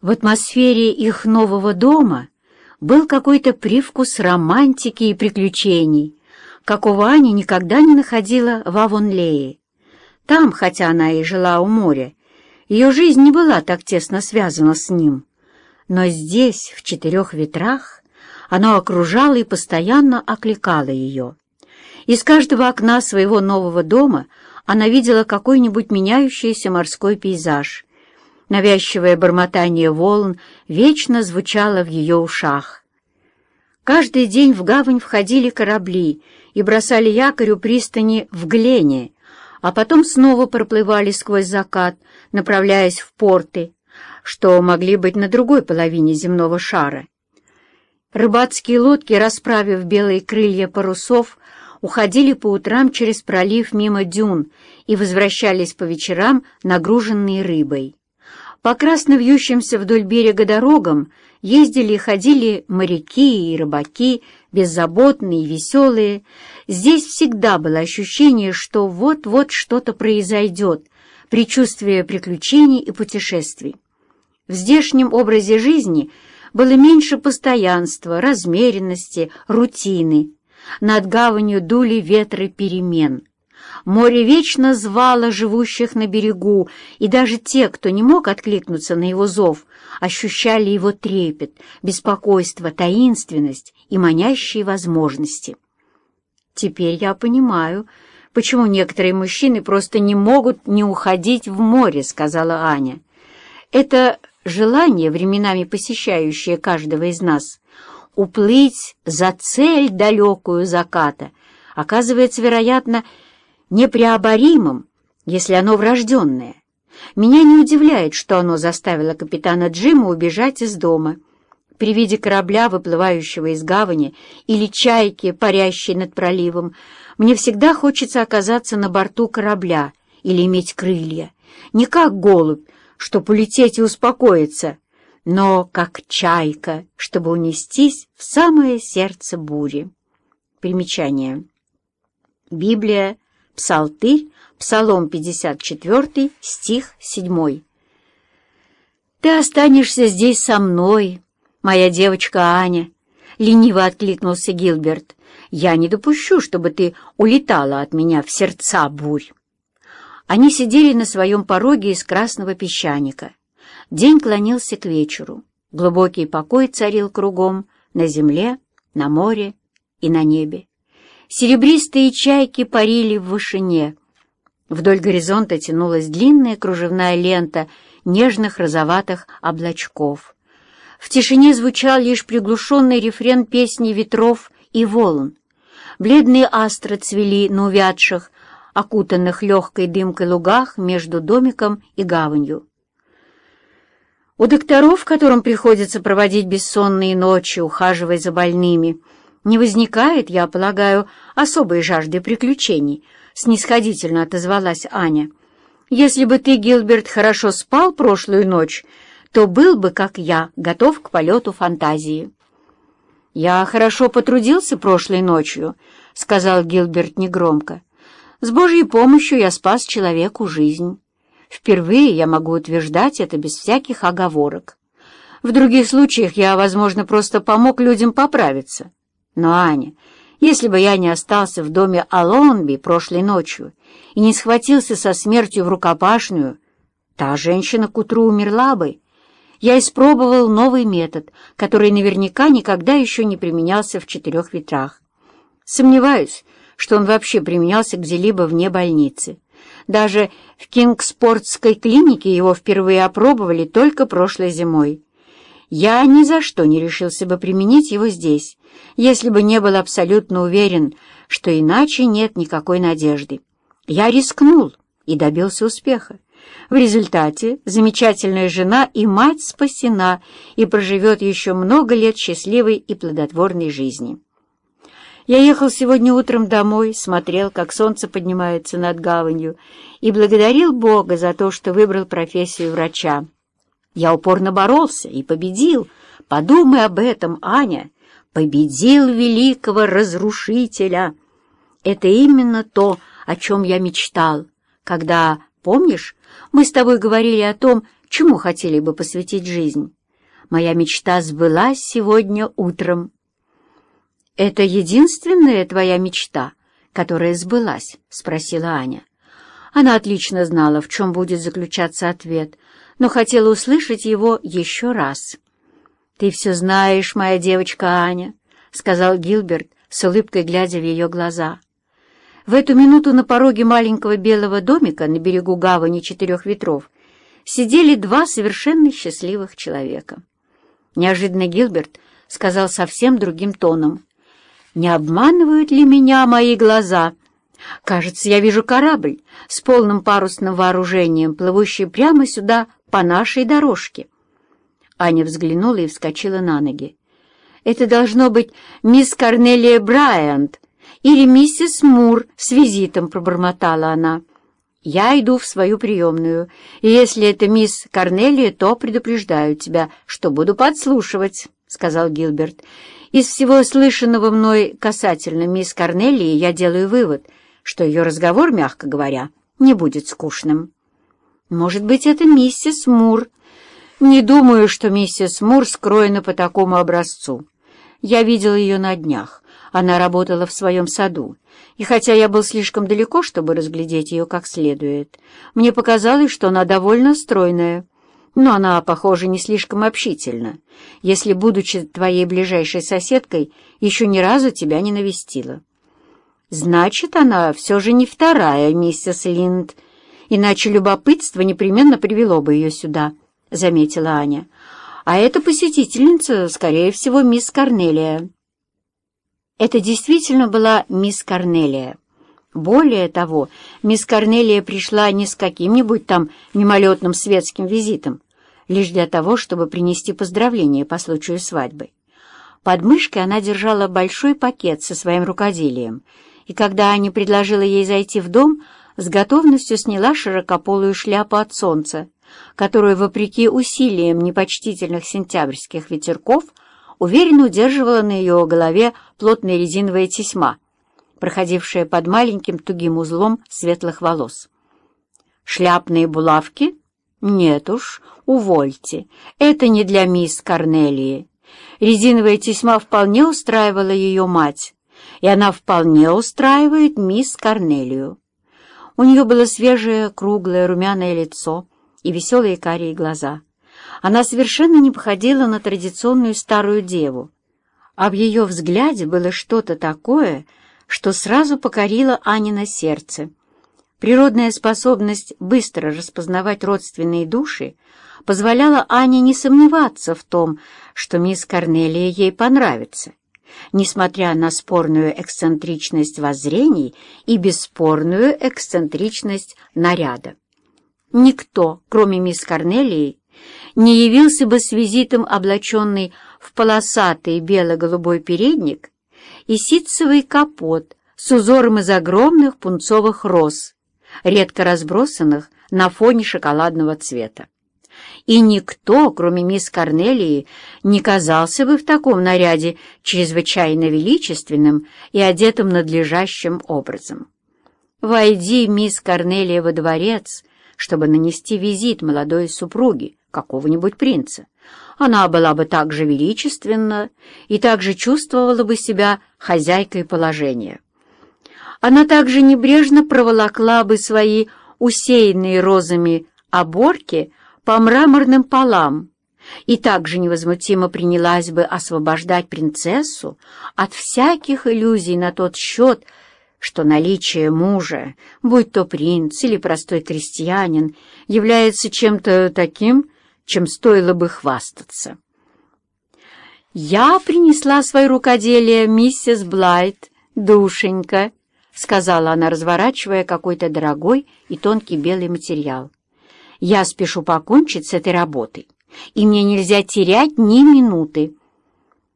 В атмосфере их нового дома был какой-то привкус романтики и приключений, какого Аня никогда не находила в Авонлее. Там, хотя она и жила у моря, ее жизнь не была так тесно связана с ним. Но здесь, в четырех ветрах, оно окружало и постоянно окликало ее. Из каждого окна своего нового дома она видела какой-нибудь меняющийся морской пейзаж. Навязчивое бормотание волн вечно звучало в ее ушах. Каждый день в гавань входили корабли и бросали якорь у пристани в Глене, а потом снова проплывали сквозь закат, направляясь в порты, что могли быть на другой половине земного шара. Рыбацкие лодки, расправив белые крылья парусов, уходили по утрам через пролив мимо дюн и возвращались по вечерам, нагруженные рыбой. По красно вьющимся вдоль берега дорогам ездили и ходили моряки и рыбаки, беззаботные и веселые. Здесь всегда было ощущение, что вот-вот что-то произойдет, предчувствие приключений и путешествий. В здешнем образе жизни было меньше постоянства, размеренности, рутины. Над гаванью дули ветры перемен. Море вечно звало живущих на берегу, и даже те, кто не мог откликнуться на его зов, ощущали его трепет, беспокойство, таинственность и манящие возможности. Теперь я понимаю, почему некоторые мужчины просто не могут не уходить в море, сказала Аня. Это желание, временами посещающее каждого из нас, уплыть за цель далекую заката, оказывается, вероятно, непреоборимым, если оно врожденное. Меня не удивляет, что оно заставило капитана Джима убежать из дома. При виде корабля, выплывающего из гавани, или чайки, парящей над проливом, мне всегда хочется оказаться на борту корабля или иметь крылья. Не как голубь, чтобы улететь и успокоиться, но как чайка, чтобы унестись в самое сердце бури. Примечание. Библия, Псалтырь, Псалом 54, стих 7. «Ты останешься здесь со мной, моя девочка Аня», — лениво откликнулся Гилберт. «Я не допущу, чтобы ты улетала от меня в сердца бурь». Они сидели на своем пороге из красного песчаника. День клонился к вечеру. Глубокий покой царил кругом, на земле, на море и на небе. Серебристые чайки парили в вышине. Вдоль горизонта тянулась длинная кружевная лента нежных розоватых облачков. В тишине звучал лишь приглушенный рефрен песни ветров и волн. Бледные астры цвели на увядших, окутанных легкой дымкой лугах между домиком и гаванью. У докторов, которым приходится проводить бессонные ночи, ухаживая за больными, не возникает, я полагаю, особой жажды приключений, снисходительно отозвалась Аня. Если бы ты, Гилберт, хорошо спал прошлую ночь, то был бы, как я, готов к полету фантазии. «Я хорошо потрудился прошлой ночью», — сказал Гилберт негромко. «С Божьей помощью я спас человеку жизнь». Впервые я могу утверждать это без всяких оговорок. В других случаях я, возможно, просто помог людям поправиться. Но, Аня, если бы я не остался в доме Алонби прошлой ночью и не схватился со смертью в рукопашную, та женщина к утру умерла бы. Я испробовал новый метод, который наверняка никогда еще не применялся в четырех ветрах. Сомневаюсь, что он вообще применялся где-либо вне больницы. Даже в Кингспортской клинике его впервые опробовали только прошлой зимой. Я ни за что не решился бы применить его здесь, если бы не был абсолютно уверен, что иначе нет никакой надежды. Я рискнул и добился успеха. В результате замечательная жена и мать спасена и проживет еще много лет счастливой и плодотворной жизни. Я ехал сегодня утром домой, смотрел, как солнце поднимается над гаванью, и благодарил Бога за то, что выбрал профессию врача. Я упорно боролся и победил. Подумай об этом, Аня. Победил великого разрушителя. Это именно то, о чем я мечтал, когда, помнишь, мы с тобой говорили о том, чему хотели бы посвятить жизнь? Моя мечта сбылась сегодня утром». «Это единственная твоя мечта, которая сбылась?» — спросила Аня. Она отлично знала, в чем будет заключаться ответ, но хотела услышать его еще раз. «Ты все знаешь, моя девочка Аня», — сказал Гилберт, с улыбкой глядя в ее глаза. В эту минуту на пороге маленького белого домика на берегу гавани Четырех Ветров сидели два совершенно счастливых человека. Неожиданно Гилберт сказал совсем другим тоном. «Не обманывают ли меня мои глаза?» Кажется, я вижу корабль с полным парусным вооружением, плывущий прямо сюда по нашей дорожке. Аня взглянула и вскочила на ноги. «Это должно быть мисс Корнелия Брайант или миссис Мур с визитом», — пробормотала она. «Я иду в свою приемную, и если это мисс Корнелия, то предупреждаю тебя, что буду подслушивать», — сказал Гилберт. «Из всего слышанного мной касательно мисс Корнелии я делаю вывод — что ее разговор, мягко говоря, не будет скучным. Может быть, это миссис Мур. Не думаю, что миссис Мур скроена по такому образцу. Я видел ее на днях. Она работала в своем саду, и хотя я был слишком далеко, чтобы разглядеть ее как следует, мне показалось, что она довольно стройная. Но она, похоже, не слишком общительна, если, будучи твоей ближайшей соседкой, еще ни разу тебя не навестила. Значит, она все же не вторая миссис Линд, иначе любопытство непременно привело бы ее сюда, — заметила Аня. А эта посетительница, скорее всего, мисс Корнелия. Это действительно была мисс Корнелия. Более того, мисс Корнелия пришла не с каким-нибудь там мимолетным светским визитом, лишь для того, чтобы принести поздравления по случаю свадьбы. Под мышкой она держала большой пакет со своим рукоделием — и когда Аня предложила ей зайти в дом, с готовностью сняла широкополую шляпу от солнца, которую, вопреки усилиям непочтительных сентябрьских ветерков, уверенно удерживала на ее голове плотная резиновая тесьма, проходившая под маленьким тугим узлом светлых волос. «Шляпные булавки? Нет уж, увольте, это не для мисс Корнелии». Резиновая тесьма вполне устраивала ее мать, и она вполне устраивает мисс Корнелию. У нее было свежее, круглое, румяное лицо и веселые карие глаза. Она совершенно не походила на традиционную старую деву, а в ее взгляде было что-то такое, что сразу покорило Анино сердце. Природная способность быстро распознавать родственные души позволяла Ане не сомневаться в том, что мисс Корнелия ей понравится несмотря на спорную эксцентричность воззрений и бесспорную эксцентричность наряда. Никто, кроме мисс Корнелии, не явился бы с визитом, облаченный в полосатый бело-голубой передник и ситцевый капот с узором из огромных пунцовых роз, редко разбросанных на фоне шоколадного цвета и никто, кроме мисс Корнелии, не казался бы в таком наряде чрезвычайно величественным и одетым надлежащим образом. Войди, мисс Корнелия, во дворец, чтобы нанести визит молодой супруге какого-нибудь принца. Она была бы так же величественна и так же чувствовала бы себя хозяйкой положения. Она также небрежно проволокла бы свои усеянные розами оборки по мраморным полам и также невозмутимо принялась бы освобождать принцессу от всяких иллюзий на тот счет, что наличие мужа, будь то принц или простой крестьянин, является чем-то таким, чем стоило бы хвастаться. «Я принесла свои рукоделие, миссис Блайт, душенька», — сказала она, разворачивая какой-то дорогой и тонкий белый материал. Я спешу покончить с этой работой, и мне нельзя терять ни минуты.